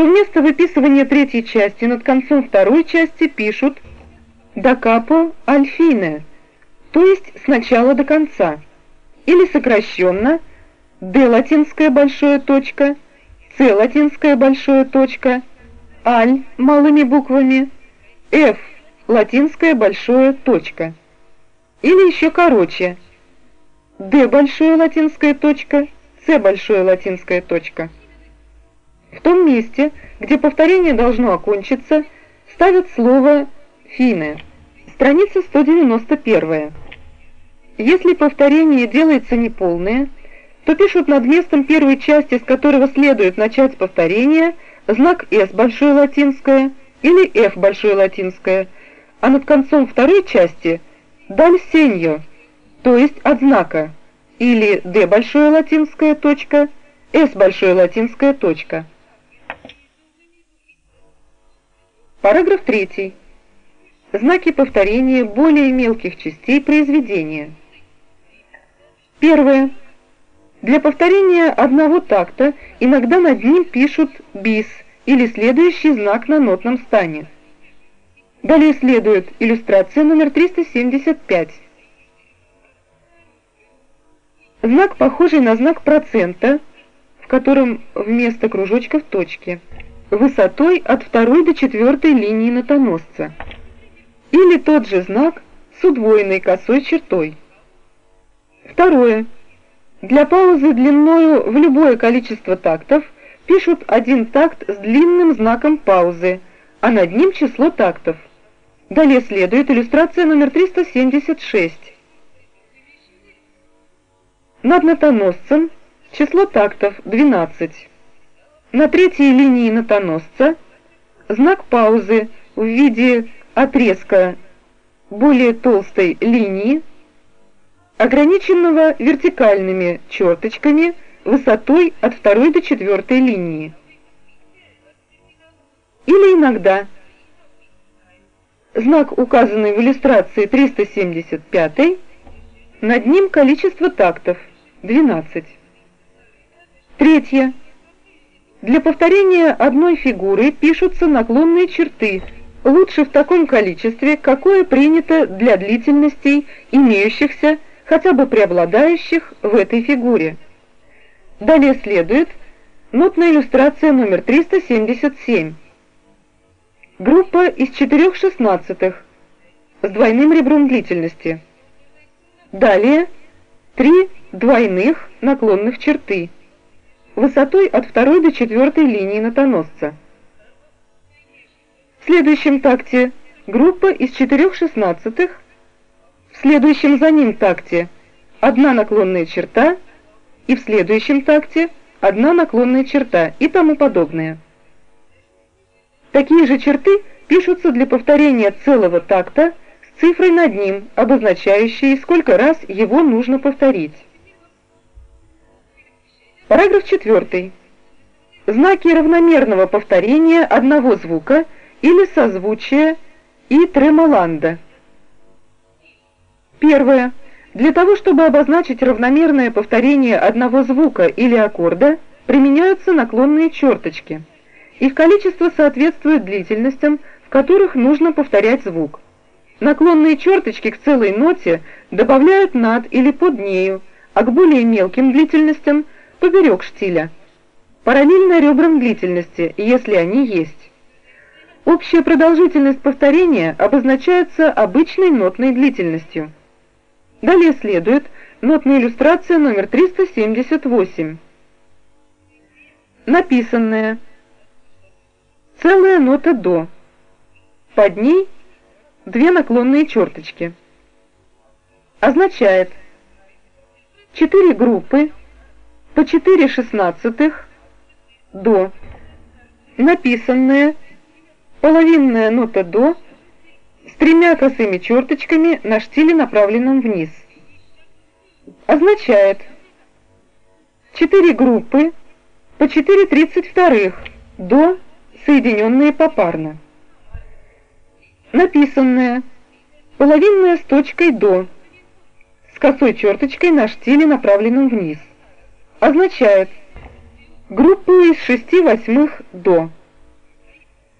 то вместо выписывания третьей части над концом второй части пишут «да капо альфине», то есть сначала до конца, или сокращенно «д» латинская большая точка, «ц» латинская большая точка, «аль» малыми буквами, «ф» латинская большая точка. Или еще короче «д» большая латинская точка, «ц» большая латинская точка. В том месте, где повторение должно окончиться, ставят слово «фине». Страница 191. Если повторение делается неполное, то пишут над местом первой части, с которого следует начать повторение, знак «С» большое латинское или «Ф» большое латинское, а над концом второй части «даль сеньо», то есть от знака, или «Д» большое латинское точка, «С» большое латинское точка. Параграф 3. Знаки повторения более мелких частей произведения. Первое. Для повторения одного такта иногда над ним пишут «бис» или следующий знак на нотном стане. Далее следует иллюстрация номер 375. Знак, похожий на знак процента, в котором вместо кружочков точки, высотой от второй до четвертой линии нотоносца. Или тот же знак с удвоенной косой чертой. Второе. Для паузы длиною в любое количество тактов пишут один такт с длинным знаком паузы, а над ним число тактов. Далее следует иллюстрация номер 376. Над нотоносцем число тактов 12. На третьей линии нотоносца знак паузы в виде отрезка более толстой линии ограниченного вертикальными черточками высотой от второй до четвертой линии. Или иногда знак, указанный в иллюстрации 375, над ним количество тактов 12. Третье. Для повторения одной фигуры пишутся наклонные черты, лучше в таком количестве, какое принято для длительностей, имеющихся хотя бы преобладающих в этой фигуре. Далее следует нотная иллюстрация номер 377. Группа из четырех шестнадцатых с двойным ребром длительности. Далее три двойных наклонных черты высотой от второй до четвертой линии нотоносца. В следующем такте группа из четырех шестнадцатых в следующем за ним такте одна наклонная черта и в следующем такте одна наклонная черта и тому подобное. Такие же черты пишутся для повторения целого такта с цифрой над ним, обозначающей, сколько раз его нужно повторить. Параграф 4. Знаки равномерного повторения одного звука или созвучия и тремоланда. Первое. Для того, чтобы обозначить равномерное повторение одного звука или аккорда, применяются наклонные черточки. Их количество соответствует длительностям, в которых нужно повторять звук. Наклонные черточки к целой ноте добавляют над или под нею, а к более мелким длительностям – поперек штиля. Параллельно ребрам длительности, если они есть. Общая продолжительность повторения обозначается обычной нотной длительностью. Далее следует нотная иллюстрация номер 378. Написанная. Целая нота до. Под ней две наклонные черточки. Означает четыре группы по 4 шестнадцатых до. Написанная половинная нота до с тремя косыми черточками на штиле, направленном вниз. Означает 4 группы по 4 32 до, соединенные попарно. Написанное половинная с точкой до, с косой черточкой на штиле, направленном вниз. Означает группу из 6 восьмых до.